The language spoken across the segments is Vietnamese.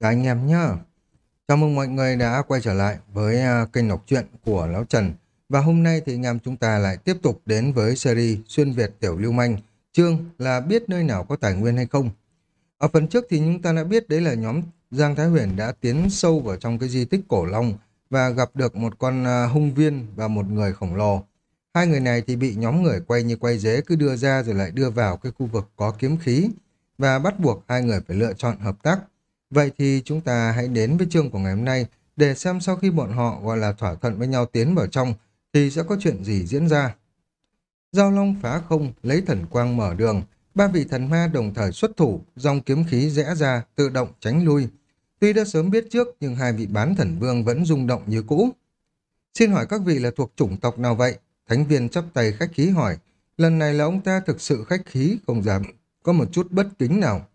Các anh em nhé, Chào mừng mọi người đã quay trở lại với à, kênh đọc truyện của Lão Trần. Và hôm nay thì anh em chúng ta lại tiếp tục đến với series Xuyên Việt Tiểu Lưu Manh. Chương là biết nơi nào có tài nguyên hay không. Ở phần trước thì chúng ta đã biết đấy là nhóm Giang Thái Huyền đã tiến sâu vào trong cái di tích cổ long và gặp được một con à, hung viên và một người khổng lồ. Hai người này thì bị nhóm người quay như quay dế cứ đưa ra rồi lại đưa vào cái khu vực có kiếm khí và bắt buộc hai người phải lựa chọn hợp tác. Vậy thì chúng ta hãy đến với chương của ngày hôm nay để xem sau khi bọn họ gọi là thỏa thuận với nhau tiến vào trong thì sẽ có chuyện gì diễn ra. Giao Long phá không, lấy thần quang mở đường, ba vị thần ma đồng thời xuất thủ, dòng kiếm khí rẽ ra, tự động tránh lui. Tuy đã sớm biết trước nhưng hai vị bán thần vương vẫn rung động như cũ. Xin hỏi các vị là thuộc chủng tộc nào vậy? Thánh viên chắp tay khách khí hỏi. Lần này là ông ta thực sự khách khí, không dám có một chút bất kính nào.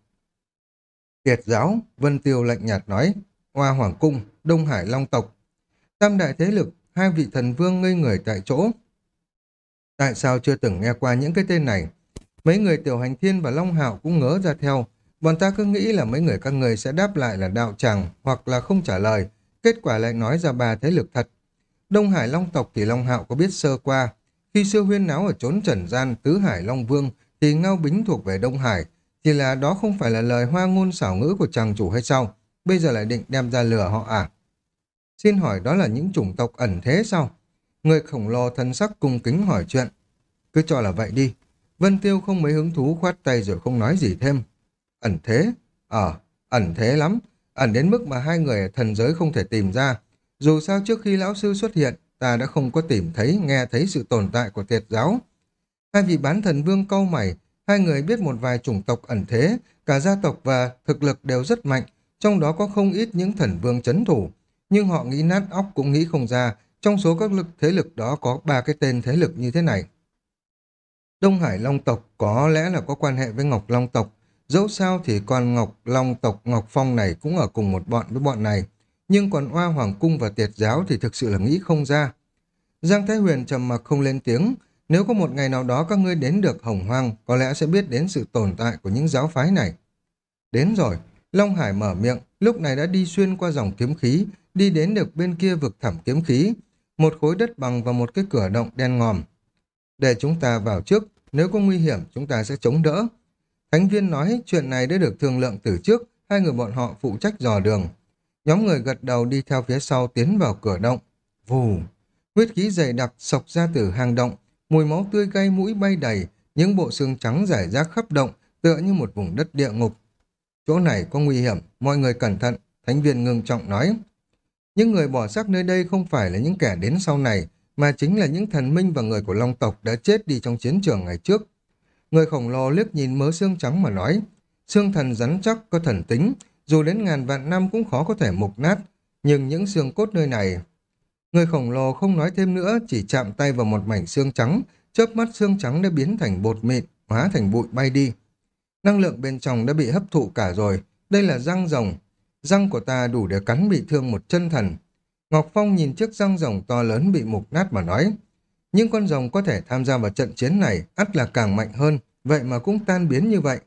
Tiệt giáo, Vân Tiêu lạnh nhạt nói, Hoa Hoàng Cung, Đông Hải Long Tộc. Tam đại thế lực, hai vị thần vương ngây người tại chỗ. Tại sao chưa từng nghe qua những cái tên này? Mấy người Tiểu Hành Thiên và Long Hạo cũng ngớ ra theo. Bọn ta cứ nghĩ là mấy người các người sẽ đáp lại là đạo tràng hoặc là không trả lời. Kết quả lại nói ra ba thế lực thật. Đông Hải Long tộc thì Long Hạo có biết sơ qua. Khi xưa huyên náo ở chốn trần gian Tứ Hải Long Vương thì Ngao Bính thuộc về Đông Hải. Chỉ là đó không phải là lời hoa ngôn xảo ngữ của chàng chủ hay sao? Bây giờ lại định đem ra lừa họ à? Xin hỏi đó là những chủng tộc ẩn thế sao? Người khổng lồ thân sắc cung kính hỏi chuyện. Cứ cho là vậy đi. Vân Tiêu không mấy hứng thú khoát tay rồi không nói gì thêm. Ẩn thế? Ờ, ẩn thế lắm. Ẩn đến mức mà hai người ở thần giới không thể tìm ra. Dù sao trước khi lão sư xuất hiện, ta đã không có tìm thấy, nghe thấy sự tồn tại của thiệt giáo. Hai vị bán thần vương câu mày, hai người biết một vài chủng tộc ẩn thế, cả gia tộc và thực lực đều rất mạnh, trong đó có không ít những thần vương chấn thủ. Nhưng họ nghĩ nát óc cũng nghĩ không ra, trong số các lực thế lực đó có ba cái tên thế lực như thế này. Đông Hải Long tộc có lẽ là có quan hệ với Ngọc Long tộc, dẫu sao thì con Ngọc Long tộc Ngọc Phong này cũng ở cùng một bọn với bọn này nhưng còn oa hoàng cung và tiệt giáo thì thực sự là nghĩ không ra. Giang Thái Huyền trầm mặc không lên tiếng, nếu có một ngày nào đó các ngươi đến được hồng hoang, có lẽ sẽ biết đến sự tồn tại của những giáo phái này. Đến rồi, Long Hải mở miệng, lúc này đã đi xuyên qua dòng kiếm khí, đi đến được bên kia vực thẳm kiếm khí, một khối đất bằng và một cái cửa động đen ngòm. Để chúng ta vào trước, nếu có nguy hiểm chúng ta sẽ chống đỡ. Thánh viên nói chuyện này đã được thương lượng từ trước, hai người bọn họ phụ trách dò đường. Nhóm người gật đầu đi theo phía sau tiến vào cửa động. Vù! Huyết khí dày đặc sộc ra từ hang động, mùi máu tươi gây mũi bay đầy, những bộ xương trắng rải rác khắp động, tựa như một vùng đất địa ngục. Chỗ này có nguy hiểm, mọi người cẩn thận, thánh viên ngưng trọng nói. Những người bỏ xác nơi đây không phải là những kẻ đến sau này, mà chính là những thần minh và người của Long tộc đã chết đi trong chiến trường ngày trước. Người khổng lồ liếc nhìn mớ xương trắng mà nói, xương thần rắn chắc có thần tính, dù đến ngàn vạn năm cũng khó có thể mục nát, nhưng những xương cốt nơi này... Người khổng lồ không nói thêm nữa, chỉ chạm tay vào một mảnh xương trắng, chớp mắt xương trắng đã biến thành bột mịn, hóa thành bụi bay đi. Năng lượng bên trong đã bị hấp thụ cả rồi, đây là răng rồng. Răng của ta đủ để cắn bị thương một chân thần. Ngọc Phong nhìn chiếc răng rồng to lớn bị mục nát mà nói, những con rồng có thể tham gia vào trận chiến này ắt là càng mạnh hơn, vậy mà cũng tan biến như vậy.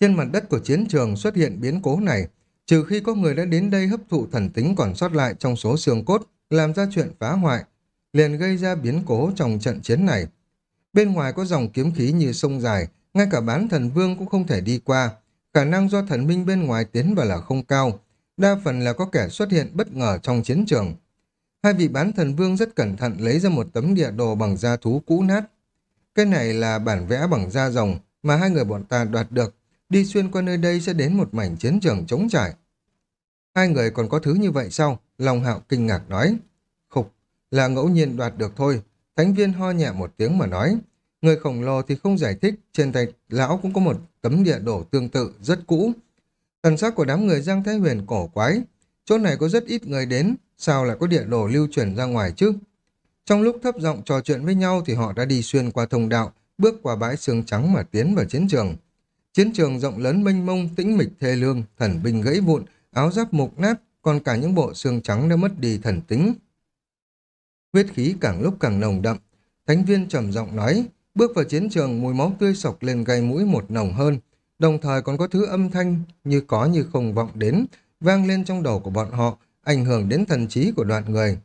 Trên mặt đất của chiến trường xuất hiện biến cố này, trừ khi có người đã đến đây hấp thụ thần tính còn sót lại trong số xương cốt, làm ra chuyện phá hoại, liền gây ra biến cố trong trận chiến này. Bên ngoài có dòng kiếm khí như sông dài, ngay cả bán thần vương cũng không thể đi qua, khả năng do thần minh bên ngoài tiến vào là không cao, đa phần là có kẻ xuất hiện bất ngờ trong chiến trường. Hai vị bán thần vương rất cẩn thận lấy ra một tấm địa đồ bằng da thú cũ nát. Cái này là bản vẽ bằng da rồng mà hai người bọn ta đoạt được đi xuyên qua nơi đây sẽ đến một mảnh chiến trường trống trải. Hai người còn có thứ như vậy sao? Long hạo kinh ngạc nói. Khục, là ngẫu nhiên đoạt được thôi. Thánh viên ho nhẹ một tiếng mà nói. Người khổng lồ thì không giải thích, trên tay lão cũng có một tấm địa đồ tương tự, rất cũ. Thần sắc của đám người Giang Thái Huyền cổ quái. Chỗ này có rất ít người đến, sao lại có địa đồ lưu truyền ra ngoài chứ? Trong lúc thấp giọng trò chuyện với nhau thì họ đã đi xuyên qua thông đạo, bước qua bãi xương trắng mà tiến vào chiến trường. Chiến trường rộng lớn mênh mông, tĩnh mịch thê lương, thần binh gãy vụn, áo giáp mục nát, còn cả những bộ xương trắng đã mất đi thần tính. Huyết khí càng lúc càng nồng đậm, thánh viên trầm giọng nói, bước vào chiến trường mùi máu tươi sộc lên gây mũi một nồng hơn, đồng thời còn có thứ âm thanh như có như không vọng đến, vang lên trong đầu của bọn họ, ảnh hưởng đến thần trí của đoạn người.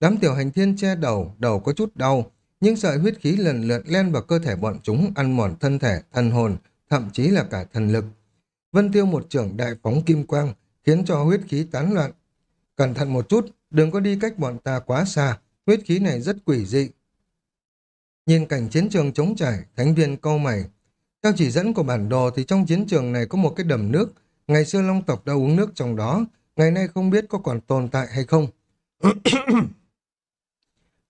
Đám tiểu hành thiên che đầu, đầu có chút đau, nhưng sợi huyết khí lần lượt len vào cơ thể bọn chúng ăn mòn thân thể, thần hồn, thậm chí là cả thần lực. Vân Tiêu một trưởng đại phóng kim quang, khiến cho huyết khí tán loạn. Cẩn thận một chút, đừng có đi cách bọn ta quá xa, huyết khí này rất quỷ dị. Nhìn cảnh chiến trường trống trải, thánh viên câu mày. Theo chỉ dẫn của bản đồ thì trong chiến trường này có một cái đầm nước. Ngày xưa Long tộc đã uống nước trong đó, ngày nay không biết có còn tồn tại hay không.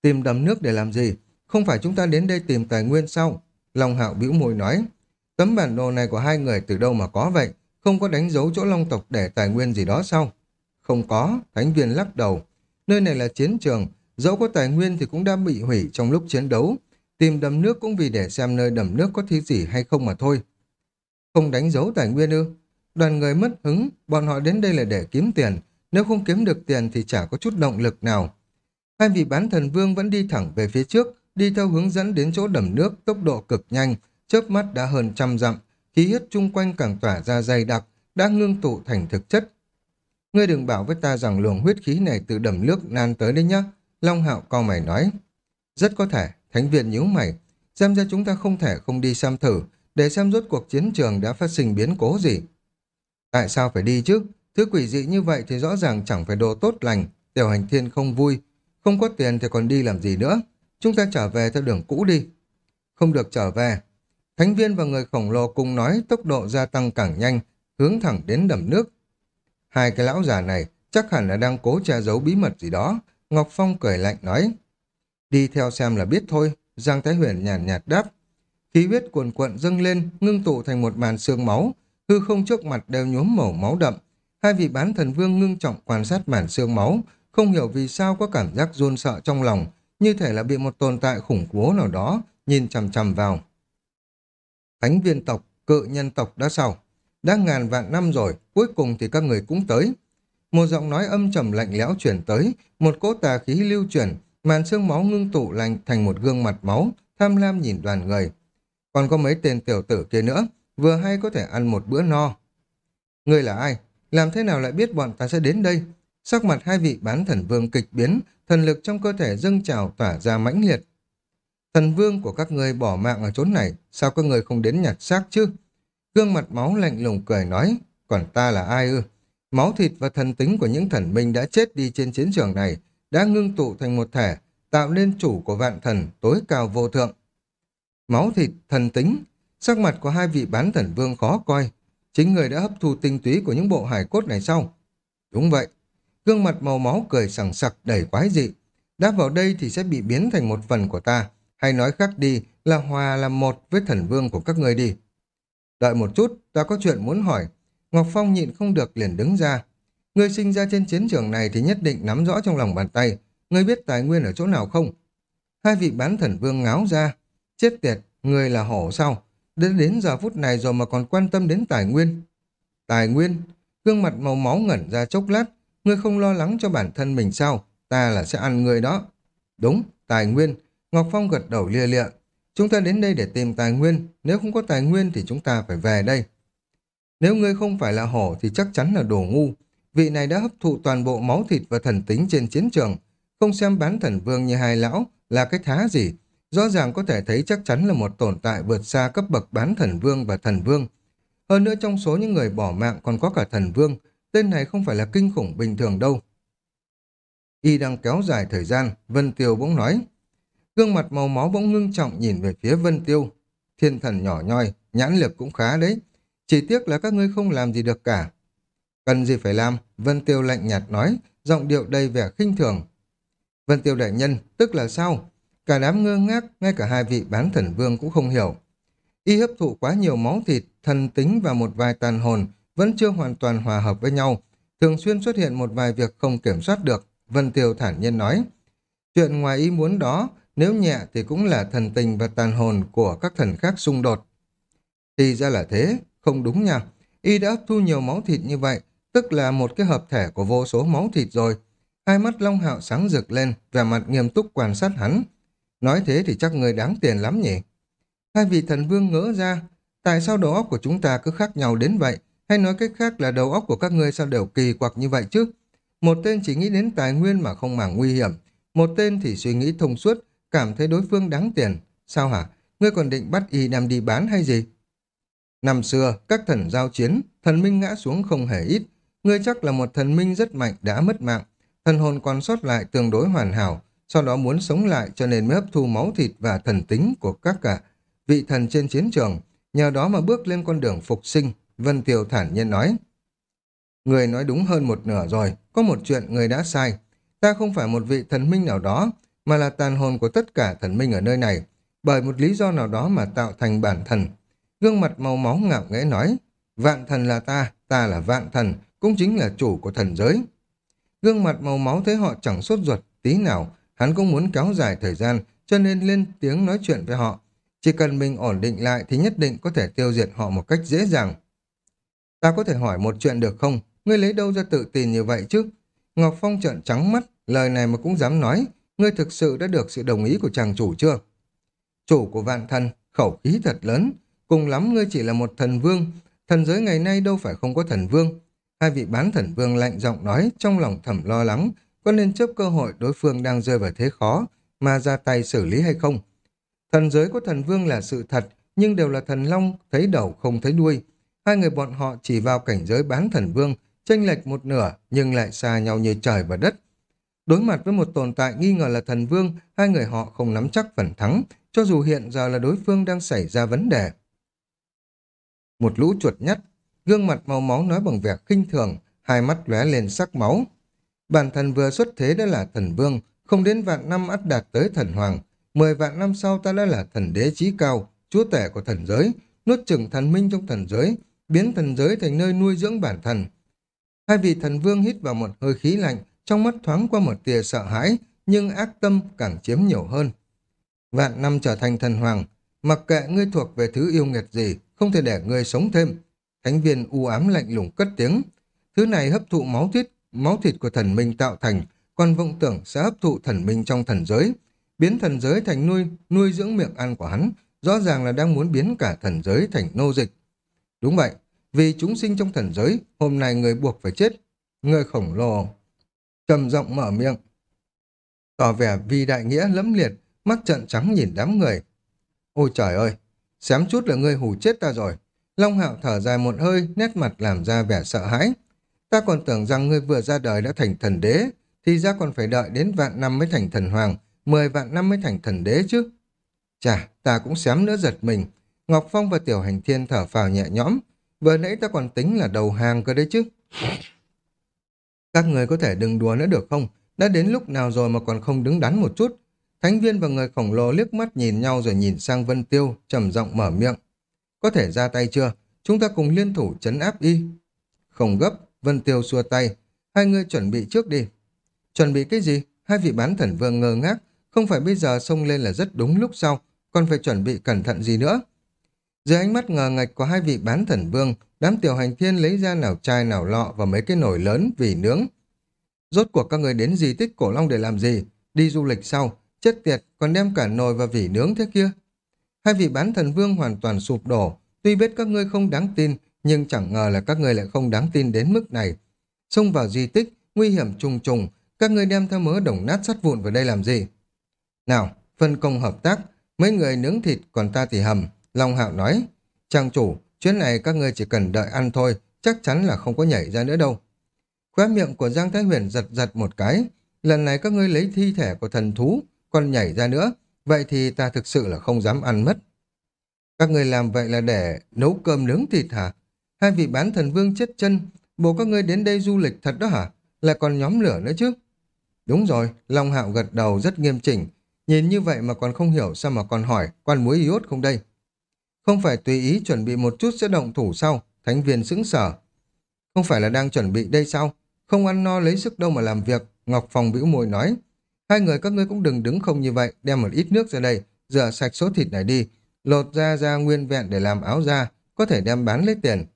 tìm đầm nước để làm gì? Không phải chúng ta đến đây tìm tài nguyên sao? Long Hạo bĩu môi nói. Tấm bản đồ này của hai người từ đâu mà có vậy? Không có đánh dấu chỗ Long tộc để tài nguyên gì đó sao? Không có, Thánh viên lắc đầu. Nơi này là chiến trường, dẫu có tài nguyên thì cũng đã bị hủy trong lúc chiến đấu. Tìm đầm nước cũng vì để xem nơi đầm nước có thứ gì hay không mà thôi. Không đánh dấu tài nguyên ư? Đoàn người mất hứng, bọn họ đến đây là để kiếm tiền. Nếu không kiếm được tiền thì chả có chút động lực nào. Hai vị bán thần vương vẫn đi thẳng về phía trước, đi theo hướng dẫn đến chỗ đầm nước, tốc độ cực nhanh, chớp mắt đã hơn trăm dặm, khí huyết chung quanh càng tỏa ra dày đặc, đã ngưng tụ thành thực chất. Ngươi đừng bảo với ta rằng luồng huyết khí này từ đầm nước nan tới đấy nhá. Long hạo co mày nói. Rất có thể, thánh viện nhíu mày. Xem ra chúng ta không thể không đi xem thử, để xem rốt cuộc chiến trường đã phát sinh biến cố gì. Tại sao phải đi chứ? Thứ quỷ dị như vậy thì rõ ràng chẳng phải đồ tốt lành. Tiểu hành thiên không vui. Không có tiền thì còn đi làm gì nữa. Chúng ta trở về theo đường cũ đi. Không được trở về. Thánh viên và người khổng lồ cùng nói tốc độ gia tăng càng nhanh, hướng thẳng đến đầm nước. Hai cái lão già này chắc hẳn là đang cố che giấu bí mật gì đó. Ngọc Phong cười lạnh nói. Đi theo xem là biết thôi. Giang Thái Huyền nhàn nhạt, nhạt đáp. Khí huyết cuồn cuộn dâng lên, ngưng tụ thành một màn xương máu. Hư không trước mặt đều nhuốm màu máu đậm. Hai vị bán thần vương ngưng trọng quan sát màn xương máu, không hiểu vì sao có cảm giác run sợ trong lòng, như thể là bị một tồn tại khủng bố nào đó nhìn chằm chằm vào. Thánh viên tộc, cự nhân tộc đã sau Đã ngàn vạn năm rồi, cuối cùng thì các người cũng tới. Một giọng nói âm trầm lạnh lẽo chuyển tới, một cỗ tà khí lưu chuyển, màn xương máu ngưng tụ lành thành một gương mặt máu, tham lam nhìn đoàn người. Còn có mấy tên tiểu tử kia nữa, vừa hay có thể ăn một bữa no. Người là ai? Làm thế nào lại biết bọn ta sẽ đến đây? Sắc mặt hai vị bán thần vương kịch biến, thần lực trong cơ thể dâng trào tỏa ra mãnh liệt. Thần vương của các người bỏ mạng ở chốn này, sao các người không đến nhặt xác chứ? Gương mặt máu lạnh lùng cười nói, còn ta là ai ư? Máu thịt và thần tính của những thần minh đã chết đi trên chiến trường này, đã ngưng tụ thành một thể, tạo nên chủ của vạn thần tối cao vô thượng. Máu thịt, thần tính, sắc mặt của hai vị bán thần vương khó coi. Chính người đã hấp thu tinh túy của những bộ hải cốt này sau. Đúng vậy, gương mặt màu máu cười sằng sặc đầy quái dị. Đáp vào đây thì sẽ bị biến thành một phần của ta, hay nói khác đi là hòa làm một với thần vương của các người đi. Đợi một chút, ta có chuyện muốn hỏi. Ngọc Phong nhịn không được liền đứng ra. Người sinh ra trên chiến trường này thì nhất định nắm rõ trong lòng bàn tay. Người biết tài nguyên ở chỗ nào không? Hai vị bán thần vương ngáo ra. Chết tiệt, người là hổ sao? Đến đến giờ phút này rồi mà còn quan tâm đến tài nguyên. Tài nguyên? Gương mặt màu máu ngẩn ra chốc lát. Ngươi không lo lắng cho bản thân mình sao? Ta là sẽ ăn người đó. Đúng, tài nguyên. Ngọc Phong gật đầu lia lịa. Chúng ta đến đây để tìm tài nguyên. Nếu không có tài nguyên thì chúng ta phải về đây. Nếu ngươi không phải là hổ thì chắc chắn là đồ ngu. Vị này đã hấp thụ toàn bộ máu thịt và thần tính trên chiến trường. Không xem bán thần vương như hai lão là cái thá gì. Rõ ràng có thể thấy chắc chắn là một tồn tại vượt xa cấp bậc bán thần vương và thần vương. Hơn nữa trong số những người bỏ mạng còn có cả thần vương. Tên này không phải là kinh khủng bình thường đâu. Y đang kéo dài thời gian, Vân Tiêu bỗng nói. Gương mặt màu máu bỗng ngưng trọng nhìn về phía Vân Tiêu. Thiên thần nhỏ nhoi, nhãn lực cũng khá đấy. Chỉ tiếc là các ngươi không làm gì được cả. Cần gì phải làm, Vân Tiêu lạnh nhạt nói, giọng điệu đầy vẻ khinh thường. Vân Tiêu đại nhân, tức là sao? Cả đám ngơ ngác, ngay cả hai vị bán thần vương cũng không hiểu. Y hấp thụ quá nhiều máu thịt, thần tính và một vài tàn hồn vẫn chưa hoàn toàn hòa hợp với nhau. Thường xuyên xuất hiện một vài việc không kiểm soát được. Vân Tiêu thản nhiên nói. Chuyện ngoài ý muốn đó nếu nhẹ thì cũng là thần tình và tàn hồn của các thần khác xung đột. Thì ra là thế, không đúng nha. Y đã thu nhiều máu thịt như vậy, tức là một cái hợp thể của vô số máu thịt rồi. Hai mắt Long Hạo sáng rực lên, vẻ mặt nghiêm túc quan sát hắn. Nói thế thì chắc người đáng tiền lắm nhỉ? Hai vị thần vương ngỡ ra, Tại sao đầu óc của chúng ta cứ khác nhau đến vậy? Hay nói cách khác là đầu óc của các ngươi sao đều kỳ quặc như vậy chứ? Một tên chỉ nghĩ đến tài nguyên mà không màng nguy hiểm. Một tên thì suy nghĩ thông suốt, cảm thấy đối phương đáng tiền. Sao hả? Ngươi còn định bắt y đem đi bán hay gì? Năm xưa, các thần giao chiến, thần minh ngã xuống không hề ít. Ngươi chắc là một thần minh rất mạnh đã mất mạng. Thần hồn còn sót lại tương đối hoàn hảo, sau đó muốn sống lại cho nên mới hấp thu máu thịt và thần tính của các cả vị thần trên chiến trường, nhờ đó mà bước lên con đường phục sinh, Vân Tiêu thản nhiên nói. Người nói đúng hơn một nửa rồi, có một chuyện người đã sai. Ta không phải một vị thần minh nào đó, mà là tàn hồn của tất cả thần minh ở nơi này, bởi một lý do nào đó mà tạo thành bản thần. Gương mặt màu máu ngạo nghễ nói, vạn thần là ta, ta là vạn thần, cũng chính là chủ của thần giới. Gương mặt màu máu thấy họ chẳng sốt ruột tí nào, hắn cũng muốn kéo dài thời gian, cho nên lên tiếng nói chuyện với họ. Chỉ cần mình ổn định lại thì nhất định có thể tiêu diệt họ một cách dễ dàng. Ta có thể hỏi một chuyện được không? Ngươi lấy đâu ra tự tin như vậy chứ? Ngọc Phong trợn trắng mắt, lời này mà cũng dám nói. Ngươi thực sự đã được sự đồng ý của chàng chủ chưa? Chủ của vạn thần, khẩu khí thật lớn. Cùng lắm ngươi chỉ là một thần vương. Thần giới ngày nay đâu phải không có thần vương. Hai vị bán thần vương lạnh giọng nói trong lòng thầm lo lắng có nên chấp cơ hội đối phương đang rơi vào thế khó mà ra tay xử lý hay không. Thần giới của thần vương là sự thật, nhưng đều là thần long, thấy đầu không thấy đuôi. Hai người bọn họ chỉ vào cảnh giới bán thần vương, chênh lệch một nửa nhưng lại xa nhau như trời và đất. Đối mặt với một tồn tại nghi ngờ là thần vương, hai người họ không nắm chắc phần thắng, cho dù hiện giờ là đối phương đang xảy ra vấn đề. Một lũ chuột nhắt, gương mặt màu máu nói bằng vẻ khinh thường, hai mắt lóe lên sắc máu. Bản thân vừa xuất thế đã là thần vương, không đến vạn năm ắt đạt tới thần hoàng. Mười vạn năm sau ta đã là thần đế trí cao, chúa tể của thần giới, nuốt chửng thần minh trong thần giới, biến thần giới thành nơi nuôi dưỡng bản thần. Hai vị thần vương hít vào một hơi khí lạnh, trong mắt thoáng qua một tia sợ hãi, nhưng ác tâm càng chiếm nhiều hơn. Vạn năm trở thành thần hoàng, mặc kệ ngươi thuộc về thứ yêu nghiệt gì, không thể để ngươi sống thêm. Thánh viên u ám lạnh lùng cất tiếng. Thứ này hấp thụ máu thịt, máu thịt của thần minh tạo thành, còn vọng tưởng sẽ hấp thụ thần minh trong thần giới, biến thần giới thành nuôi nuôi dưỡng miệng ăn của hắn, rõ ràng là đang muốn biến cả thần giới thành nô dịch. Đúng vậy, vì chúng sinh trong thần giới, hôm nay người buộc phải chết. Người khổng lồ trầm giọng mở miệng, tỏ vẻ vì đại nghĩa lẫm liệt, mắt trận trắng nhìn đám người. Ôi trời ơi, xém chút là ngươi hù chết ta rồi. Long hạo thở dài một hơi, nét mặt làm ra vẻ sợ hãi. Ta còn tưởng rằng ngươi vừa ra đời đã thành thần đế, thì ra còn phải đợi đến vạn năm mới thành thần hoàng, mười vạn năm mới thành thần đế chứ. Chà, ta cũng xém nữa giật mình. Ngọc Phong và Tiểu Hành Thiên thở phào nhẹ nhõm. Vừa nãy ta còn tính là đầu hàng cơ đấy chứ. Các người có thể đừng đùa nữa được không? Đã đến lúc nào rồi mà còn không đứng đắn một chút. Thánh viên và người khổng lồ liếc mắt nhìn nhau rồi nhìn sang Vân Tiêu, trầm giọng mở miệng. Có thể ra tay chưa? Chúng ta cùng liên thủ chấn áp y. Không gấp, Vân Tiêu xua tay. Hai người chuẩn bị trước đi. Chuẩn bị cái gì? Hai vị bán thần vương ngơ ngác. Không phải bây giờ xông lên là rất đúng lúc sau. Còn phải chuẩn bị cẩn thận gì nữa? Dưới ánh mắt ngờ ngạch của hai vị bán thần vương, đám tiểu hành thiên lấy ra nào chai nào lọ và mấy cái nồi lớn vì nướng. Rốt cuộc các người đến di tích cổ long để làm gì? Đi du lịch sau, chết tiệt, còn đem cả nồi và vỉ nướng thế kia. Hai vị bán thần vương hoàn toàn sụp đổ, tuy biết các ngươi không đáng tin, nhưng chẳng ngờ là các ngươi lại không đáng tin đến mức này. Xông vào di tích, nguy hiểm trùng trùng, các ngươi đem theo mớ đồng nát sắt vụn vào đây làm gì? Nào, phân công hợp tác, mấy người nướng thịt còn ta thì hầm, Long Hạo nói. Trang chủ, chuyến này các ngươi chỉ cần đợi ăn thôi, chắc chắn là không có nhảy ra nữa đâu. Khóe miệng của Giang Thái Huyền giật giật một cái, lần này các ngươi lấy thi thể của thần thú, còn nhảy ra nữa, vậy thì ta thực sự là không dám ăn mất. Các ngươi làm vậy là để nấu cơm nướng thịt hả? Hai vị bán thần vương chết chân, bộ các ngươi đến đây du lịch thật đó hả? Là còn nhóm lửa nữa chứ? Đúng rồi, Long Hạo gật đầu rất nghiêm chỉnh. Nhìn như vậy mà còn không hiểu sao mà còn hỏi quan muối iốt không đây? Không phải tùy ý chuẩn bị một chút sẽ động thủ sau, thánh viên sững sở. Không phải là đang chuẩn bị đây sao? Không ăn no lấy sức đâu mà làm việc, Ngọc Phong bĩu môi nói. Hai người các ngươi cũng đừng đứng không như vậy, đem một ít nước ra đây, rửa sạch số thịt này đi, lột da ra nguyên vẹn để làm áo da, có thể đem bán lấy tiền.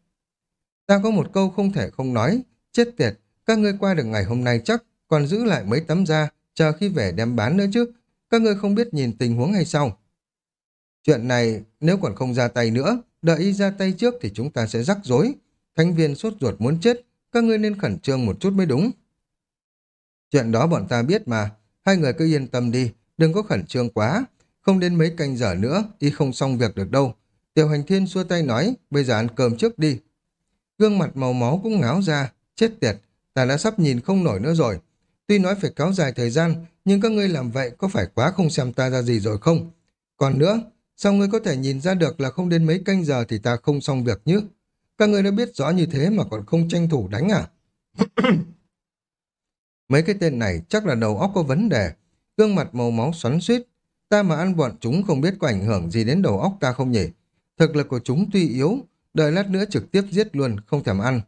Ta có một câu không thể không nói, chết tiệt, các ngươi qua được ngày hôm nay chắc, còn giữ lại mấy tấm da, chờ khi về đem bán nữa chứ, các ngươi không biết nhìn tình huống hay sao? Chuyện này, nếu còn không ra tay nữa, đợi y ra tay trước thì chúng ta sẽ rắc rối. Thánh viên sốt ruột muốn chết, các ngươi nên khẩn trương một chút mới đúng. Chuyện đó bọn ta biết mà, hai người cứ yên tâm đi, đừng có khẩn trương quá. Không đến mấy canh giờ nữa, y không xong việc được đâu. Tiểu hành thiên xua tay nói, bây giờ ăn cơm trước đi. Gương mặt màu máu cũng ngáo ra, chết tiệt, ta đã sắp nhìn không nổi nữa rồi. Tuy nói phải kéo dài thời gian, nhưng các ngươi làm vậy có phải quá không xem ta ra gì rồi không? Còn nữa, sao ngươi có thể nhìn ra được là không đến mấy canh giờ thì ta không xong việc nhứ? Các ngươi đã biết rõ như thế mà còn không tranh thủ đánh à? mấy cái tên này chắc là đầu óc có vấn đề. Gương mặt màu máu xoắn suýt. Ta mà ăn bọn chúng không biết có ảnh hưởng gì đến đầu óc ta không nhỉ? Thực lực của chúng tuy yếu, đợi lát nữa trực tiếp giết luôn, không thèm ăn.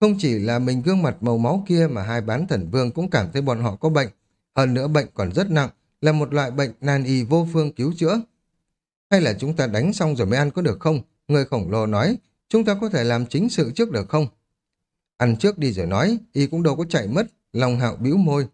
Không chỉ là mình gương mặt màu máu kia mà hai bán thần vương cũng cảm thấy bọn họ có bệnh. Hơn nữa bệnh còn rất nặng, là một loại bệnh nan y vô phương cứu chữa. Hay là chúng ta đánh xong rồi mới ăn có được không? Người khổng lồ nói, chúng ta có thể làm chính sự trước được không? Ăn trước đi rồi nói, y cũng đâu có chạy mất, lòng hạo bĩu môi.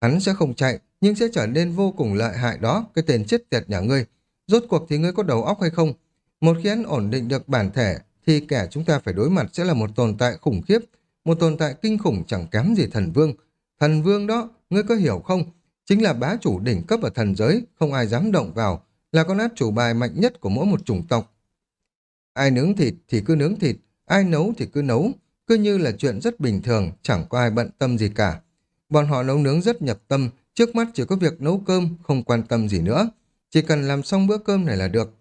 Hắn sẽ không chạy, nhưng sẽ trở nên vô cùng lợi hại đó, cái tên chết tiệt nhà ngươi. Rốt cuộc thì ngươi có đầu óc hay không? Một khi hắn ổn định được bản thể, thì kẻ chúng ta phải đối mặt sẽ là một tồn tại khủng khiếp, một tồn tại kinh khủng chẳng kém gì thần vương. Thần vương đó, ngươi có hiểu không? Chính là bá chủ đỉnh cấp ở thần giới, không ai dám động vào, là con át chủ bài mạnh nhất của mỗi một chủng tộc. Ai nướng thịt thì cứ nướng thịt, ai nấu thì cứ nấu, cứ như là chuyện rất bình thường, chẳng có ai bận tâm gì cả. Bọn họ nấu nướng rất nhập tâm, trước mắt chỉ có việc nấu cơm, không quan tâm gì nữa. Chỉ cần làm xong bữa cơm này là được.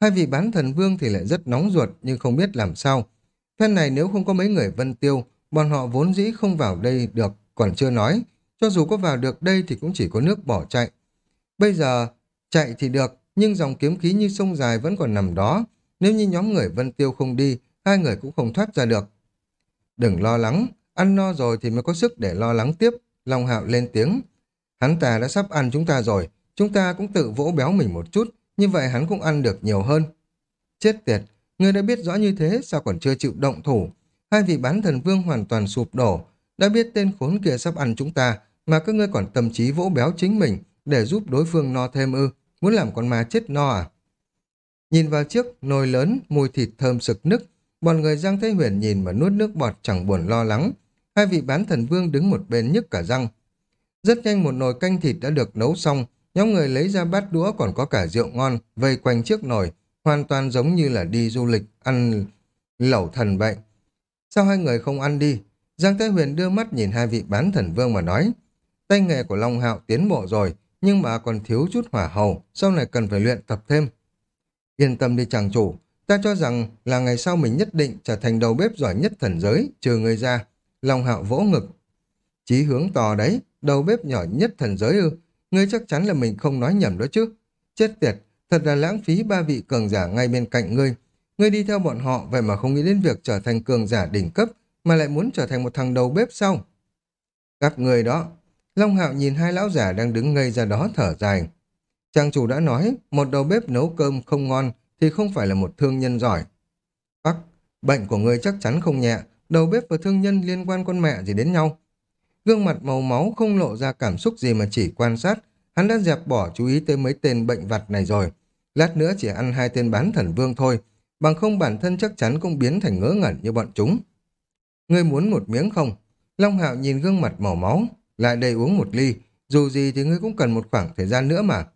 Hai vị bán thần vương thì lại rất nóng ruột nhưng không biết làm sao. Thế này nếu không có mấy người vân tiêu, bọn họ vốn dĩ không vào đây được, còn chưa nói. Cho dù có vào được đây thì cũng chỉ có nước bỏ chạy. Bây giờ, chạy thì được, nhưng dòng kiếm khí như sông dài vẫn còn nằm đó. Nếu như nhóm người vân tiêu không đi, hai người cũng không thoát ra được. Đừng lo lắng, ăn no rồi thì mới có sức để lo lắng tiếp. Long hạo lên tiếng. Hắn ta đã sắp ăn chúng ta rồi, chúng ta cũng tự vỗ béo mình một chút, như vậy hắn cũng ăn được nhiều hơn. Chết tiệt, người đã biết rõ như thế sao còn chưa chịu động thủ. Hai vị bán thần vương hoàn toàn sụp đổ, đã biết tên khốn kia sắp ăn chúng ta, mà các ngươi còn tâm trí vỗ béo chính mình để giúp đối phương no thêm ư, muốn làm con ma chết no à? Nhìn vào chiếc nồi lớn, mùi thịt thơm sực nức, bọn người Giang Thế Huyền nhìn mà nuốt nước bọt chẳng buồn lo lắng. Hai vị bán thần vương đứng một bên nhức cả răng. Rất nhanh một nồi canh thịt đã được nấu xong, Nhóm người lấy ra bát đũa còn có cả rượu ngon, vây quanh chiếc nồi, hoàn toàn giống như là đi du lịch, ăn lẩu thần vậy. Sao hai người không ăn đi? Giang Thế Huyền đưa mắt nhìn hai vị bán thần vương mà nói. Tay nghề của Long Hạo tiến bộ rồi, nhưng mà còn thiếu chút hỏa hầu, sau này cần phải luyện tập thêm. Yên tâm đi chàng chủ, ta cho rằng là ngày sau mình nhất định trở thành đầu bếp giỏi nhất thần giới, trừ người ra. Long Hạo vỗ ngực. Chí hướng to đấy, đầu bếp nhỏ nhất thần giới ư, ngươi chắc chắn là mình không nói nhầm đó chứ. Chết tiệt, thật là lãng phí ba vị cường giả ngay bên cạnh ngươi. Ngươi đi theo bọn họ vậy mà không nghĩ đến việc trở thành cường giả đỉnh cấp, mà lại muốn trở thành một thằng đầu bếp sau. Các người đó, Long Hạo nhìn hai lão giả đang đứng ngây ra đó thở dài. Trang chủ đã nói, một đầu bếp nấu cơm không ngon thì không phải là một thương nhân giỏi. Bắc, bệnh của ngươi chắc chắn không nhẹ, đầu bếp và thương nhân liên quan con mẹ gì đến nhau. Gương mặt màu máu không lộ ra cảm xúc gì mà chỉ quan sát. Hắn đã dẹp bỏ chú ý tới mấy tên bệnh vặt này rồi. Lát nữa chỉ ăn hai tên bán thần vương thôi. Bằng không bản thân chắc chắn cũng biến thành ngớ ngẩn như bọn chúng. Ngươi muốn một miếng không? Long Hạo nhìn gương mặt màu máu. Lại đây uống một ly. Dù gì thì ngươi cũng cần một khoảng thời gian nữa mà.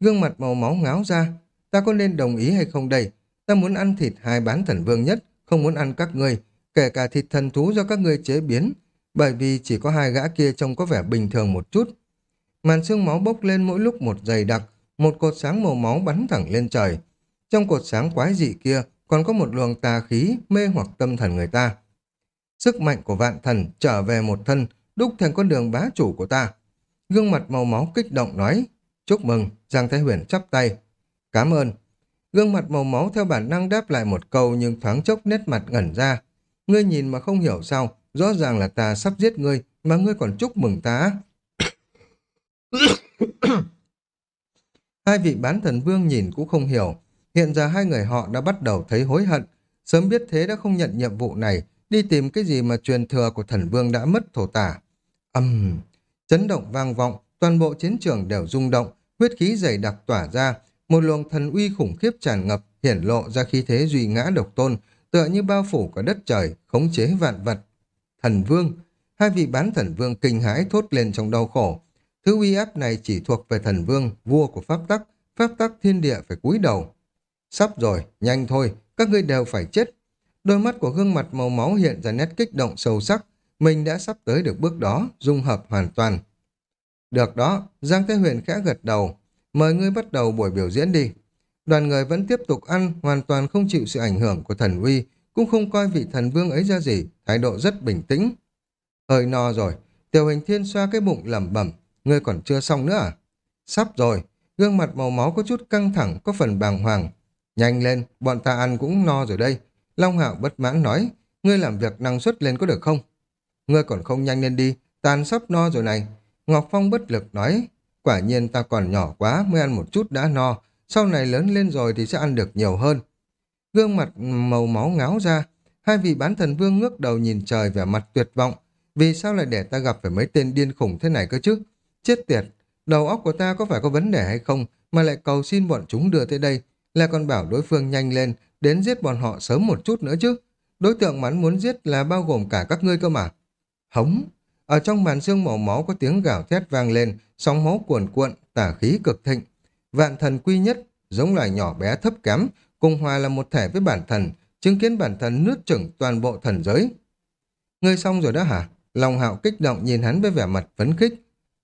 Gương mặt màu máu ngáo ra. Ta có nên đồng ý hay không đây? Ta muốn ăn thịt hai bán thần vương nhất, không muốn ăn các ngươi, kể cả thịt thần thú do các ngươi chế biến, bởi vì chỉ có hai gã kia trông có vẻ bình thường một chút. Màn xương máu bốc lên mỗi lúc một dày đặc, một cột sáng màu máu bắn thẳng lên trời. Trong cột sáng quái dị kia còn có một luồng tà khí mê hoặc tâm thần người ta. Sức mạnh của vạn thần trở về một thân, đúc thành con đường bá chủ của ta. Gương mặt màu máu kích động nói, chúc mừng, Giang Thái Huyền chắp tay. Cảm ơn. Gương mặt màu máu theo bản năng đáp lại một câu nhưng thoáng chốc nét mặt ngẩn ra. Ngươi nhìn mà không hiểu sao, Rõ ràng là ta sắp giết ngươi, mà ngươi còn chúc mừng ta. hai vị bán thần vương nhìn cũng không hiểu. Hiện giờ hai người họ đã bắt đầu thấy hối hận. Sớm biết thế đã không nhận nhiệm vụ này, đi tìm cái gì mà truyền thừa của thần vương đã mất thổ tả. Âm! Uhm, chấn động vang vọng, toàn bộ chiến trường đều rung động, huyết khí dày đặc tỏa ra, một luồng thần uy khủng khiếp tràn ngập, hiển lộ ra khí thế duy ngã độc tôn, tựa như bao phủ cả đất trời, khống chế vạn vật. Thần vương, hai vị bán thần vương kinh hãi thốt lên trong đau khổ. Thứ uy áp này chỉ thuộc về thần vương, vua của pháp tắc, pháp tắc thiên địa phải cúi đầu. Sắp rồi, nhanh thôi, các ngươi đều phải chết. Đôi mắt của gương mặt màu máu hiện ra nét kích động sâu sắc, mình đã sắp tới được bước đó, dung hợp hoàn toàn. Được đó, Giang Thế Huyền khẽ gật đầu, mời ngươi bắt đầu buổi biểu diễn đi. Đoàn người vẫn tiếp tục ăn, hoàn toàn không chịu sự ảnh hưởng của thần uy, cũng không coi vị thần vương ấy ra gì, thái độ rất bình tĩnh. Hơi no rồi, tiểu hình thiên xoa cái bụng lẩm bẩm, ngươi còn chưa xong nữa à? Sắp rồi, gương mặt màu máu có chút căng thẳng, có phần bàng hoàng. Nhanh lên, bọn ta ăn cũng no rồi đây. Long Hạo bất mãn nói, ngươi làm việc năng suất lên có được không? Ngươi còn không nhanh lên đi, tàn sắp no rồi này. Ngọc Phong bất lực nói, quả nhiên ta còn nhỏ quá mới ăn một chút đã no, sau này lớn lên rồi thì sẽ ăn được nhiều hơn. Gương mặt màu máu ngáo ra, hai vị bán thần vương ngước đầu nhìn trời vẻ mặt tuyệt vọng. Vì sao lại để ta gặp phải mấy tên điên khủng thế này cơ chứ? Chết tiệt, đầu óc của ta có phải có vấn đề hay không mà lại cầu xin bọn chúng đưa tới đây, là còn bảo đối phương nhanh lên, đến giết bọn họ sớm một chút nữa chứ. Đối tượng mắn muốn giết là bao gồm cả các ngươi cơ mà. Hống! Ở trong màn xương màu máu có tiếng gào thét vang lên, sóng máu cuồn cuộn, tả khí cực thịnh. Vạn thần quy nhất, giống loài nhỏ bé thấp kém, cùng hòa là một thể với bản thần, chứng kiến bản thần nuốt chửng toàn bộ thần giới. Ngươi xong rồi đó hả? Lòng hạo kích động nhìn hắn với vẻ mặt phấn khích.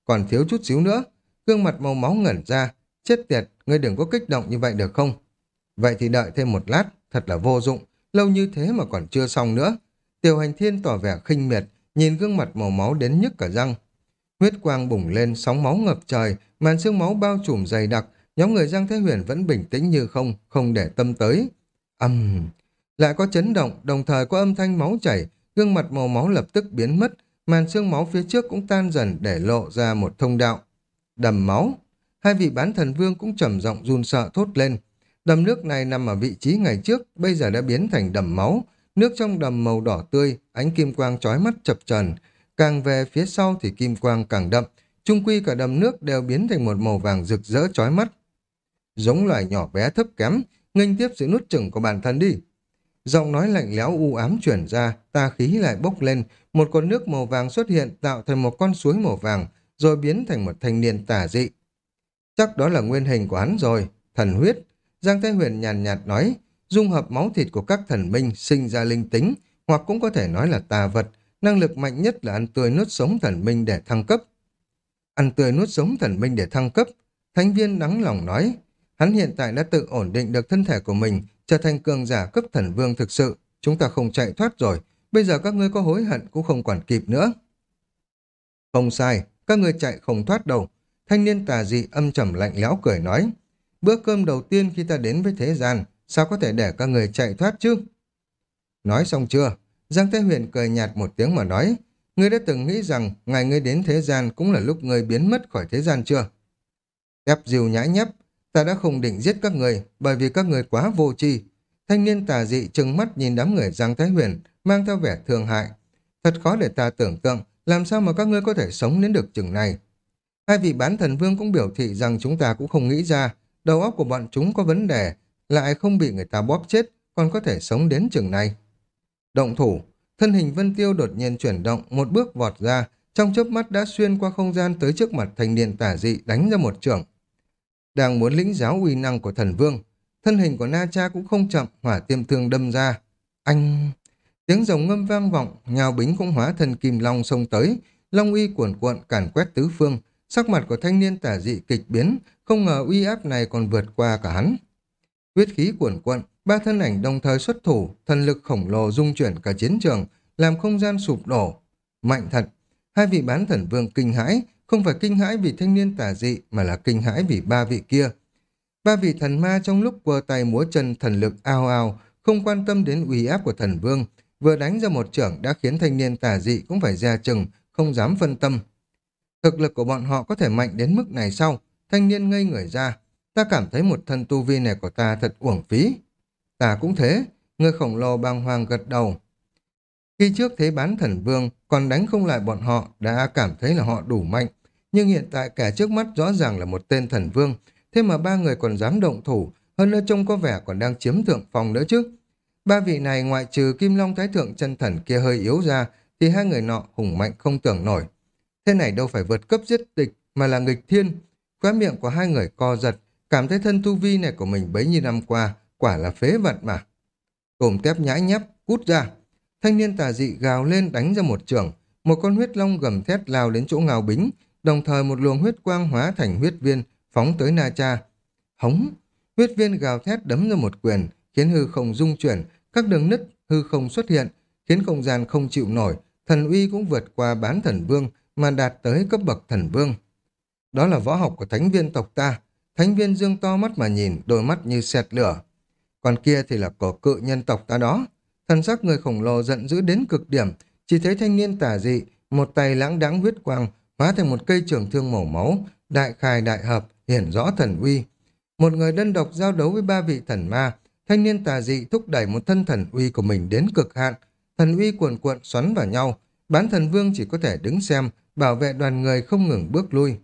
Còn thiếu chút xíu nữa, gương mặt màu máu ngẩn ra. Chết tiệt, ngươi đừng có kích động như vậy được không? Vậy thì đợi thêm một lát, thật là vô dụng, lâu như thế mà còn chưa xong nữa. Tiểu hành thiên tỏ vẻ khinh miệt, nhìn gương mặt màu máu đến nhức cả răng. Huyết quang bùng lên, sóng máu ngập trời, màn sương máu bao trùm dày đặc, nhóm người Giang Thế Huyền vẫn bình tĩnh như không, không để tâm tới. Âm! Uhm. Lại có chấn động, đồng thời có âm thanh máu chảy, gương mặt màu máu lập tức biến mất, màn xương máu phía trước cũng tan dần để lộ ra một thông đạo. Đầm máu! Hai vị bán thần vương cũng trầm giọng run sợ thốt lên. Đầm nước này nằm ở vị trí ngày trước, bây giờ đã biến thành đầm máu. Nước trong đầm màu đỏ tươi, ánh kim quang chói mắt chập trần. Càng về phía sau thì kim quang càng đậm. Trung quy cả đầm nước đều biến thành một màu vàng rực rỡ chói mắt. Giống loài nhỏ bé thấp kém, nghênh tiếp sự nút chừng của bản thân đi. Giọng nói lạnh lẽo u ám chuyển ra, ta khí lại bốc lên, một con nước màu vàng xuất hiện tạo thành một con suối màu vàng, rồi biến thành một thanh niên tà dị. Chắc đó là nguyên hình của hắn rồi, thần huyết. Giang Thái Huyền nhàn nhạt nói, dung hợp máu thịt của các thần minh sinh ra linh tính, hoặc cũng có thể nói là tà vật, năng lực mạnh nhất là ăn tươi nuốt sống thần minh để thăng cấp. Ăn tươi nuốt sống thần minh để thăng cấp, thánh viên nắng lòng nói, hắn hiện tại đã tự ổn định được thân thể của mình, trở thành cường giả cấp thần vương thực sự, chúng ta không chạy thoát rồi, bây giờ các ngươi có hối hận cũng không quản kịp nữa. Không sai, các ngươi chạy không thoát đâu. Thanh niên tà dị âm trầm lạnh lẽo cười nói, bữa cơm đầu tiên khi ta đến với thế gian, sao có thể để các người chạy thoát chứ? Nói xong chưa? Giang Thế Huyền cười nhạt một tiếng mà nói, ngươi đã từng nghĩ rằng ngày ngươi đến thế gian cũng là lúc ngươi biến mất khỏi thế gian chưa? Ép diều nhãi nhấp, ta đã không định giết các người bởi vì các người quá vô tri. Thanh niên tà dị trừng mắt nhìn đám người Giang Thái Huyền mang theo vẻ thương hại. Thật khó để ta tưởng tượng làm sao mà các ngươi có thể sống đến được chừng này. Hai vị bán thần vương cũng biểu thị rằng chúng ta cũng không nghĩ ra đầu óc của bọn chúng có vấn đề lại không bị người ta bóp chết còn có thể sống đến chừng này. Động thủ, thân hình Vân Tiêu đột nhiên chuyển động một bước vọt ra trong chớp mắt đã xuyên qua không gian tới trước mặt thanh niên tả dị đánh ra một trường đang muốn lĩnh giáo uy năng của thần vương. Thân hình của Na Cha cũng không chậm, hỏa tiêm thương đâm ra. Anh... Tiếng rồng ngâm vang vọng, nhào bính cũng hóa thân kim long xông tới, long uy cuồn cuộn càn quét tứ phương. Sắc mặt của thanh niên tả dị kịch biến, không ngờ uy áp này còn vượt qua cả hắn. Huyết khí cuồn cuộn, ba thân ảnh đồng thời xuất thủ, thần lực khổng lồ dung chuyển cả chiến trường, làm không gian sụp đổ. Mạnh thật, hai vị bán thần vương kinh hãi, không phải kinh hãi vì thanh niên tà dị mà là kinh hãi vì ba vị kia. Ba vị thần ma trong lúc quơ tay múa chân thần lực ao ao, không quan tâm đến uy áp của thần vương, vừa đánh ra một trưởng đã khiến thanh niên tà dị cũng phải ra chừng, không dám phân tâm. Thực lực của bọn họ có thể mạnh đến mức này sau, thanh niên ngây người ra. Ta cảm thấy một thân tu vi này của ta thật uổng phí. Ta cũng thế, người khổng lồ bàng hoàng gật đầu. Khi trước thế bán thần vương còn đánh không lại bọn họ đã cảm thấy là họ đủ mạnh, nhưng hiện tại kẻ trước mắt rõ ràng là một tên thần vương, thế mà ba người còn dám động thủ, hơn nữa trông có vẻ còn đang chiếm thượng phòng nữa chứ. Ba vị này ngoại trừ Kim Long Thái Thượng chân thần kia hơi yếu ra, thì hai người nọ hùng mạnh không tưởng nổi. Thế này đâu phải vượt cấp giết địch, mà là nghịch thiên. Khóe miệng của hai người co giật, cảm thấy thân tu vi này của mình bấy nhiêu năm qua, quả là phế vật mà. Cồm tép nhãi nhép, cút ra. Thanh niên tà dị gào lên đánh ra một trường, một con huyết long gầm thét lao đến chỗ ngào bính, đồng thời một luồng huyết quang hóa thành huyết viên, phóng tới Na Cha. Hống! Huyết viên gào thét đấm ra một quyền, khiến hư không rung chuyển, các đường nứt hư không xuất hiện, khiến không gian không chịu nổi, thần uy cũng vượt qua bán thần vương mà đạt tới cấp bậc thần vương. Đó là võ học của thánh viên tộc ta. Thánh viên dương to mắt mà nhìn, đôi mắt như xẹt lửa. Còn kia thì là cổ cự nhân tộc ta đó. Thần sắc người khổng lồ giận dữ đến cực điểm, chỉ thấy thanh niên tả dị, một tay lãng đáng huyết quang, hóa thành một cây trường thương màu máu, đại khai đại hợp, hiển rõ thần uy. Một người đơn độc giao đấu với ba vị thần ma, thanh niên tà dị thúc đẩy một thân thần uy của mình đến cực hạn, thần uy cuồn cuộn xoắn vào nhau, bán thần vương chỉ có thể đứng xem, bảo vệ đoàn người không ngừng bước lui.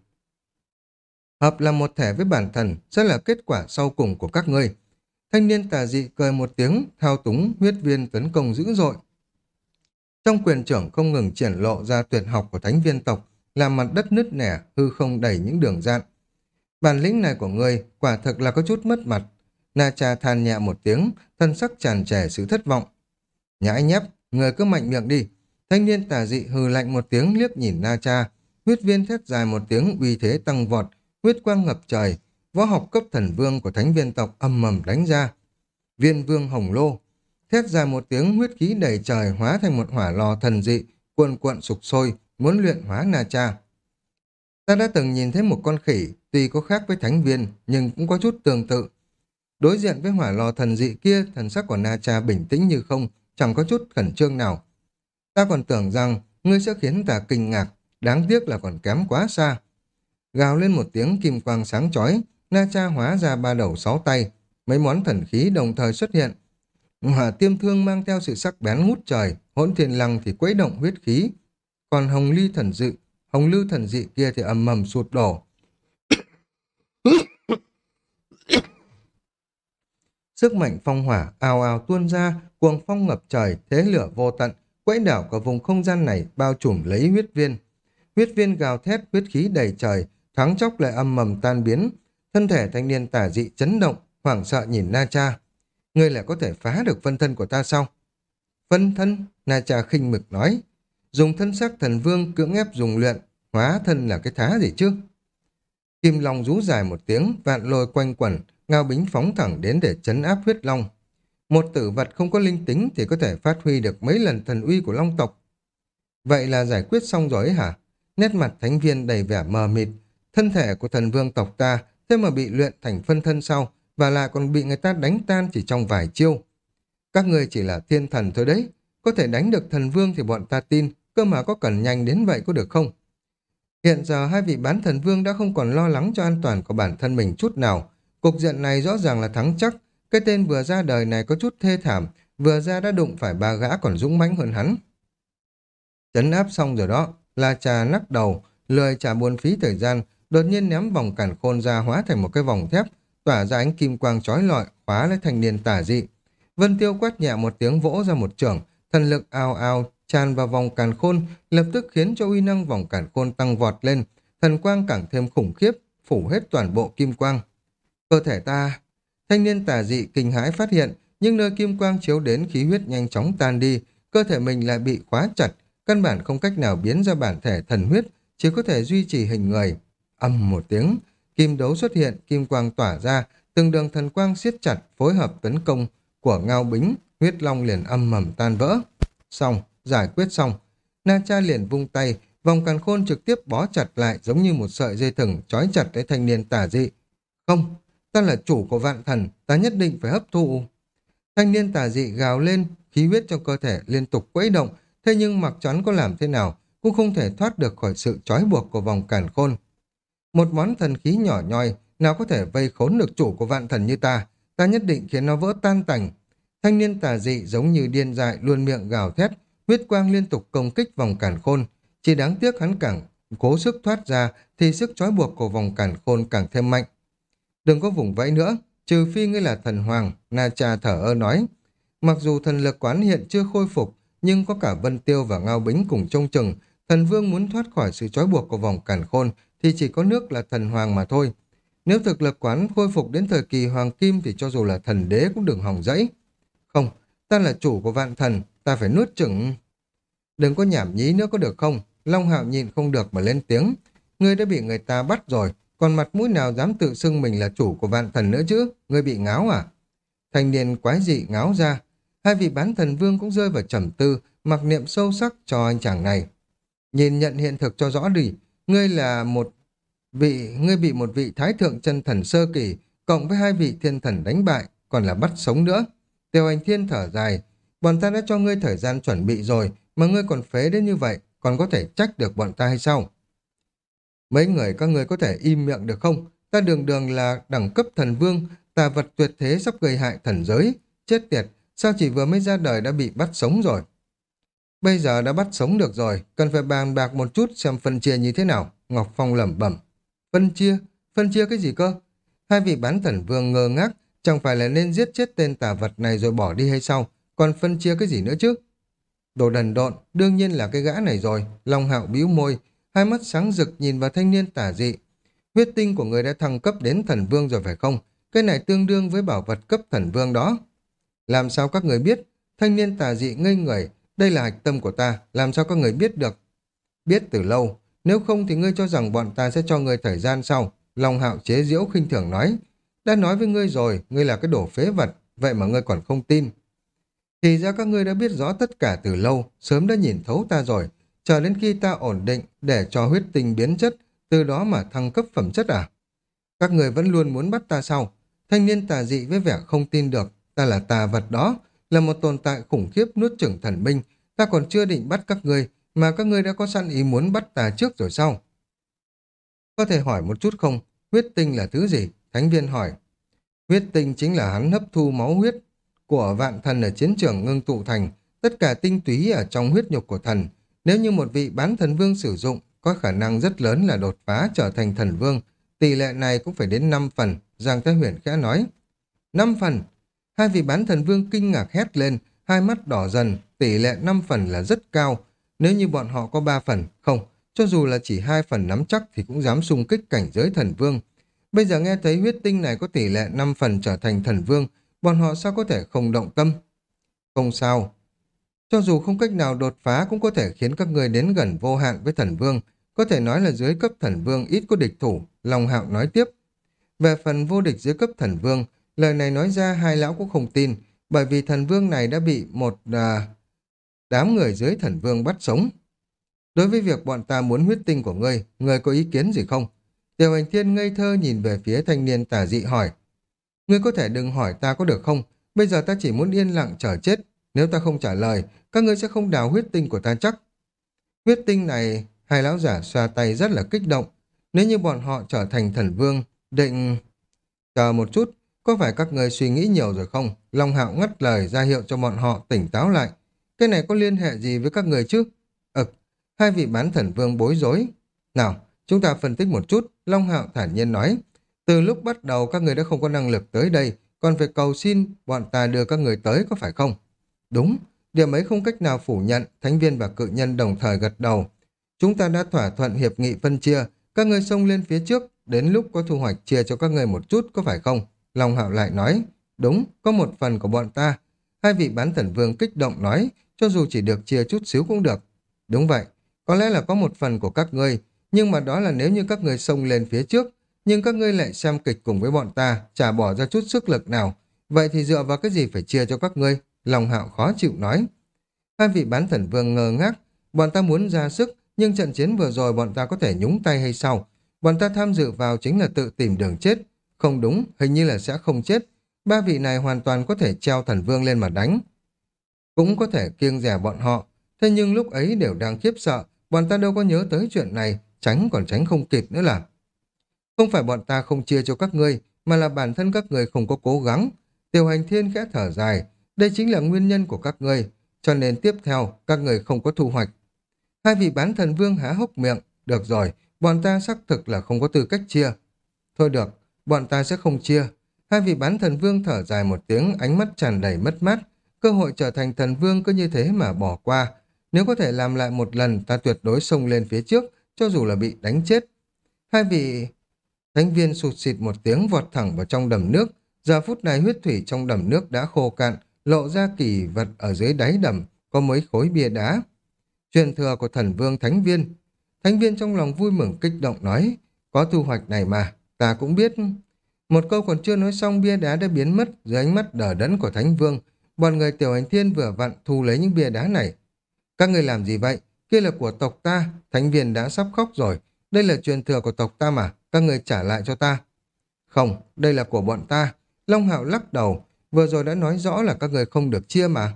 Hợp là một thể với bản thân, sẽ là kết quả sau cùng của các ngươi. Thanh niên tà dị cười một tiếng, thao túng huyết viên tấn công dữ dội. Trong quyền trưởng không ngừng triển lộ ra tuyệt học của thánh viên tộc, làm mặt đất nứt nẻ, hư không đầy những đường dạn. Bản lĩnh này của ngươi quả thực là có chút mất mặt. Na cha than nhẹ một tiếng, thân sắc tràn trề sự thất vọng. Nhãi nhép, người cứ mạnh miệng đi. Thanh niên tà dị hừ lạnh một tiếng liếc nhìn Na cha. Huyết viên thét dài một tiếng uy thế tăng vọt, huyết quang ngập trời. Võ học cấp thần vương của thánh viên tộc âm mầm đánh ra. Viên vương hồng lô. Thét dài một tiếng huyết khí đầy trời hóa thành một hỏa lò thần dị, cuộn cuộn sục sôi, muốn luyện hóa Na cha. Ta đã từng nhìn thấy một con khỉ, tuy có khác với thánh viên, nhưng cũng có chút tương tự. Đối diện với hỏa lò thần dị kia, thần sắc của Na Cha bình tĩnh như không, chẳng có chút khẩn trương nào. Ta còn tưởng rằng ngươi sẽ khiến ta kinh ngạc, đáng tiếc là còn kém quá xa. Gào lên một tiếng kim quang sáng chói, Na Cha hóa ra ba đầu sáu tay, mấy món thần khí đồng thời xuất hiện. Hỏa tiêm thương mang theo sự sắc bén ngút trời, hỗn thiên lăng thì quấy động huyết khí. Còn hồng ly thần dự, hồng lưu thần dị kia thì ầm mầm sụt đổ. Sức mạnh phong hỏa ào ào tuôn ra, cuồng phong ngập trời, thế lửa vô tận, quẫy đảo cả vùng không gian này bao trùm lấy huyết viên. Huyết viên gào thét, huyết khí đầy trời, thoáng chốc lại âm mầm tan biến. Thân thể thanh niên tả dị chấn động, hoảng sợ nhìn Na Cha. Ngươi lại có thể phá được phân thân của ta sao? Phân thân? Na Cha khinh mực nói. Dùng thân sắc thần vương cưỡng ép dùng luyện, hóa thân là cái thá gì chứ? Kim Long rú dài một tiếng, vạn lôi quanh quẩn, ngao bính phóng thẳng đến để chấn áp huyết long. Một tử vật không có linh tính thì có thể phát huy được mấy lần thần uy của long tộc. Vậy là giải quyết xong rồi hả? Nét mặt thánh viên đầy vẻ mờ mịt. Thân thể của thần vương tộc ta thế mà bị luyện thành phân thân sau và lại còn bị người ta đánh tan chỉ trong vài chiêu. Các người chỉ là thiên thần thôi đấy. Có thể đánh được thần vương thì bọn ta tin, cơ mà có cần nhanh đến vậy có được không? Hiện giờ hai vị bán thần vương đã không còn lo lắng cho an toàn của bản thân mình chút nào. Cục diện này rõ ràng là thắng chắc. Cái tên vừa ra đời này có chút thê thảm, vừa ra đã đụng phải ba gã còn dũng mãnh hơn hắn. Chấn áp xong rồi đó, là trà nắc đầu, lười trả buồn phí thời gian, đột nhiên ném vòng cản khôn ra hóa thành một cái vòng thép, tỏa ra ánh kim quang chói lọi, khóa lấy thanh niên tả dị. Vân Tiêu quát nhẹ một tiếng vỗ ra một trường, thần lực ao ao tràn vào vòng càn khôn, lập tức khiến cho uy năng vòng càn khôn tăng vọt lên, thần quang càng thêm khủng khiếp, phủ hết toàn bộ kim quang. Cơ thể ta, thanh niên tà dị kinh hãi phát hiện, nhưng nơi kim quang chiếu đến khí huyết nhanh chóng tan đi, cơ thể mình lại bị khóa chặt, căn bản không cách nào biến ra bản thể thần huyết, chỉ có thể duy trì hình người. Âm một tiếng, kim đấu xuất hiện, kim quang tỏa ra, từng đường thần quang siết chặt phối hợp tấn công của ngao bính, huyết long liền âm mầm tan vỡ. Xong, giải quyết xong. Na cha liền vung tay, vòng càn khôn trực tiếp bó chặt lại giống như một sợi dây thừng trói chặt lấy thanh niên tả dị. Không, ta là chủ của vạn thần, ta nhất định phải hấp thụ. Thanh niên tà dị gào lên, khí huyết trong cơ thể liên tục quấy động, thế nhưng mặc chắn có làm thế nào, cũng không thể thoát được khỏi sự trói buộc của vòng càn khôn. Một món thần khí nhỏ nhoi, nào có thể vây khốn được chủ của vạn thần như ta, ta nhất định khiến nó vỡ tan tành. Thanh niên tà dị giống như điên dại luôn miệng gào thét, huyết quang liên tục công kích vòng cản khôn. Chỉ đáng tiếc hắn càng cố sức thoát ra thì sức trói buộc của vòng cản khôn càng thêm mạnh. Đừng có vùng vẫy nữa, trừ phi ngươi là thần hoàng, Na Cha thở ơ nói. Mặc dù thần lực quán hiện chưa khôi phục, nhưng có cả Vân Tiêu và Ngao Bính cùng trông chừng, thần vương muốn thoát khỏi sự trói buộc của vòng cản khôn thì chỉ có nước là thần hoàng mà thôi. Nếu thực lực quán khôi phục đến thời kỳ hoàng kim thì cho dù là thần đế cũng đừng hỏng dẫy. Không, ta là chủ của vạn thần, ta phải nuốt chửng. Đừng có nhảm nhí nữa có được không? Long hạo nhịn không được mà lên tiếng. Ngươi đã bị người ta bắt rồi, còn mặt mũi nào dám tự xưng mình là chủ của vạn thần nữa chứ? Ngươi bị ngáo à? Thành niên quái dị ngáo ra. Hai vị bán thần vương cũng rơi vào trầm tư, mặc niệm sâu sắc cho anh chàng này. Nhìn nhận hiện thực cho rõ đi, ngươi là một vị, ngươi bị một vị thái thượng chân thần sơ kỳ, cộng với hai vị thiên thần đánh bại, còn là bắt sống nữa. Tiêu hành thiên thở dài, bọn ta đã cho ngươi thời gian chuẩn bị rồi, mà ngươi còn phế đến như vậy, còn có thể trách được bọn ta hay sao? Mấy người các ngươi có thể im miệng được không? Ta đường đường là đẳng cấp thần vương, tà vật tuyệt thế sắp gây hại thần giới. Chết tiệt, sao chỉ vừa mới ra đời đã bị bắt sống rồi? Bây giờ đã bắt sống được rồi, cần phải bàn bạc một chút xem phân chia như thế nào. Ngọc Phong lẩm bẩm. Phân chia? Phân chia cái gì cơ? Hai vị bán thần vương ngơ ngác, chẳng phải là nên giết chết tên tà vật này rồi bỏ đi hay sao? Còn phân chia cái gì nữa chứ? Đồ đần độn, đương nhiên là cái gã này rồi. Long hạo bĩu môi, hai mắt sáng rực nhìn vào thanh niên tả dị. Huyết tinh của người đã thăng cấp đến thần vương rồi phải không? Cái này tương đương với bảo vật cấp thần vương đó. Làm sao các người biết? Thanh niên tà dị ngây người, đây là hạch tâm của ta, làm sao các người biết được? Biết từ lâu, nếu không thì ngươi cho rằng bọn ta sẽ cho ngươi thời gian sau. Long hạo chế diễu khinh thường nói. Đã nói với ngươi rồi, ngươi là cái đổ phế vật, vậy mà ngươi còn không tin. Thì ra các ngươi đã biết rõ tất cả từ lâu, sớm đã nhìn thấu ta rồi, chờ đến khi ta ổn định để cho huyết tinh biến chất, từ đó mà thăng cấp phẩm chất à? Các người vẫn luôn muốn bắt ta sau. Thanh niên tà dị với vẻ không tin được, ta là tà vật đó, là một tồn tại khủng khiếp nuốt chửng thần minh, ta còn chưa định bắt các ngươi, mà các ngươi đã có sẵn ý muốn bắt ta trước rồi sao? Có thể hỏi một chút không? Huyết tinh là thứ gì? Thánh viên hỏi. Huyết tinh chính là hắn hấp thu máu huyết của vạn thần ở chiến trường ngưng tụ thành, tất cả tinh túy ở trong huyết nhục của thần. Nếu như một vị bán thần vương sử dụng, có khả năng rất lớn là đột phá trở thành thần vương. Tỷ lệ này cũng phải đến 5 phần, Giang Thái Huyền khẽ nói. 5 phần? Hai vị bán thần vương kinh ngạc hét lên, hai mắt đỏ dần, tỷ lệ 5 phần là rất cao. Nếu như bọn họ có 3 phần, không, cho dù là chỉ hai phần nắm chắc thì cũng dám xung kích cảnh giới thần vương. Bây giờ nghe thấy huyết tinh này có tỷ lệ 5 phần trở thành thần vương, bọn họ sao có thể không động tâm? Không sao. Cho dù không cách nào đột phá cũng có thể khiến các người đến gần vô hạn với thần vương, có thể nói là dưới cấp thần vương ít có địch thủ, Long Hạo nói tiếp. Về phần vô địch dưới cấp thần vương, lời này nói ra hai lão cũng không tin, bởi vì thần vương này đã bị một à, đám người dưới thần vương bắt sống. Đối với việc bọn ta muốn huyết tinh của ngươi, ngươi có ý kiến gì không? Tiểu hành thiên ngây thơ nhìn về phía thanh niên tà dị hỏi. Ngươi có thể đừng hỏi ta có được không? Bây giờ ta chỉ muốn yên lặng chờ chết. Nếu ta không trả lời, các ngươi sẽ không đào huyết tinh của ta chắc. Huyết tinh này, hai lão giả xoa tay rất là kích động. Nếu như bọn họ trở thành thần vương, định... Chờ một chút, có phải các người suy nghĩ nhiều rồi không? Long hạo ngắt lời ra hiệu cho bọn họ tỉnh táo lại. Cái này có liên hệ gì với các người chứ? Ực, hai vị bán thần vương bối rối. Nào, chúng ta phân tích một chút, Long hạo thản nhiên nói. Từ lúc bắt đầu các người đã không có năng lực tới đây, còn phải cầu xin bọn ta đưa các người tới có phải không? Đúng, điểm ấy không cách nào phủ nhận, thánh viên và cự nhân đồng thời gật đầu. Chúng ta đã thỏa thuận hiệp nghị phân chia, các người xông lên phía trước, đến lúc có thu hoạch chia cho các người một chút có phải không? Long Hạo lại nói, đúng, có một phần của bọn ta. Hai vị bán thần vương kích động nói, cho dù chỉ được chia chút xíu cũng được. Đúng vậy, có lẽ là có một phần của các ngươi, nhưng mà đó là nếu như các ngươi xông lên phía trước, nhưng các ngươi lại xem kịch cùng với bọn ta, chả bỏ ra chút sức lực nào. Vậy thì dựa vào cái gì phải chia cho các ngươi? Lòng hạo khó chịu nói. Hai vị bán thần vương ngơ ngác, bọn ta muốn ra sức, nhưng trận chiến vừa rồi bọn ta có thể nhúng tay hay sao? Bọn ta tham dự vào chính là tự tìm đường chết. Không đúng, hình như là sẽ không chết. Ba vị này hoàn toàn có thể treo thần vương lên mà đánh. Cũng có thể kiêng rẻ bọn họ. Thế nhưng lúc ấy đều đang khiếp sợ, bọn ta đâu có nhớ tới chuyện này, tránh còn tránh không kịp nữa là. Không phải bọn ta không chia cho các ngươi, mà là bản thân các người không có cố gắng. Tiểu hành thiên khẽ thở dài, đây chính là nguyên nhân của các ngươi, cho nên tiếp theo các người không có thu hoạch. Hai vị bán thần vương há hốc miệng, được rồi, bọn ta xác thực là không có tư cách chia. Thôi được, bọn ta sẽ không chia. Hai vị bán thần vương thở dài một tiếng, ánh mắt tràn đầy mất mát. Cơ hội trở thành thần vương cứ như thế mà bỏ qua. Nếu có thể làm lại một lần, ta tuyệt đối xông lên phía trước, cho dù là bị đánh chết. Hai vị thánh viên sụt xịt một tiếng vọt thẳng vào trong đầm nước. Giờ phút này huyết thủy trong đầm nước đã khô cạn, lộ ra kỳ vật ở dưới đáy đầm, có mấy khối bia đá. Truyền thừa của thần vương thánh viên. Thánh viên trong lòng vui mừng kích động nói, có thu hoạch này mà, ta cũng biết. Một câu còn chưa nói xong bia đá đã biến mất dưới ánh mắt đờ đẫn của thánh vương. Bọn người tiểu hành thiên vừa vặn thu lấy những bia đá này. Các người làm gì vậy? Kia là của tộc ta, thánh viên đã sắp khóc rồi. Đây là truyền thừa của tộc ta mà, các người trả lại cho ta. Không, đây là của bọn ta. Long Hạo lắc đầu, vừa rồi đã nói rõ là các người không được chia mà.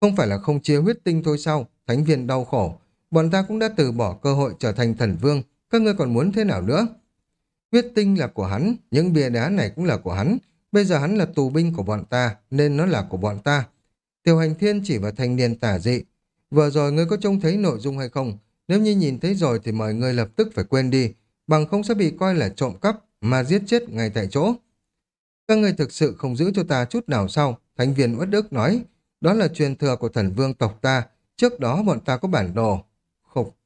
Không phải là không chia huyết tinh thôi sao, thánh viên đau khổ. Bọn ta cũng đã từ bỏ cơ hội trở thành thần vương, các ngươi còn muốn thế nào nữa? Huyết tinh là của hắn, những bia đá này cũng là của hắn. Bây giờ hắn là tù binh của bọn ta, nên nó là của bọn ta. Tiểu hành thiên chỉ vào thanh niên tả dị. Vừa rồi ngươi có trông thấy nội dung hay không? Nếu như nhìn thấy rồi thì mời ngươi lập tức phải quên đi, bằng không sẽ bị coi là trộm cắp mà giết chết ngay tại chỗ. Các ngươi thực sự không giữ cho ta chút nào sau, thánh viên uất đức nói. Đó là truyền thừa của thần vương tộc ta, trước đó bọn ta có bản đồ. Khục,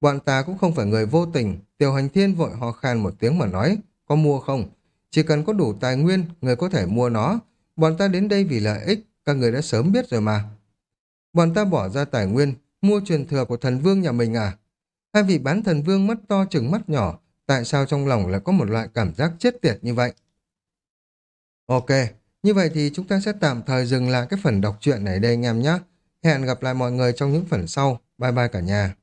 bọn ta cũng không phải người vô tình, tiểu hành thiên vội ho khan một tiếng mà nói, có mua không? Chỉ cần có đủ tài nguyên, người có thể mua nó. Bọn ta đến đây vì lợi ích, các người đã sớm biết rồi mà. Bọn ta bỏ ra tài nguyên, mua truyền thừa của thần vương nhà mình à? Hai vị bán thần vương mắt to chừng mắt nhỏ, tại sao trong lòng lại có một loại cảm giác chết tiệt như vậy? Ok, như vậy thì chúng ta sẽ tạm thời dừng lại cái phần đọc truyện này đây anh em nhé. Hẹn gặp lại mọi người trong những phần sau. Bye bye cả nhà.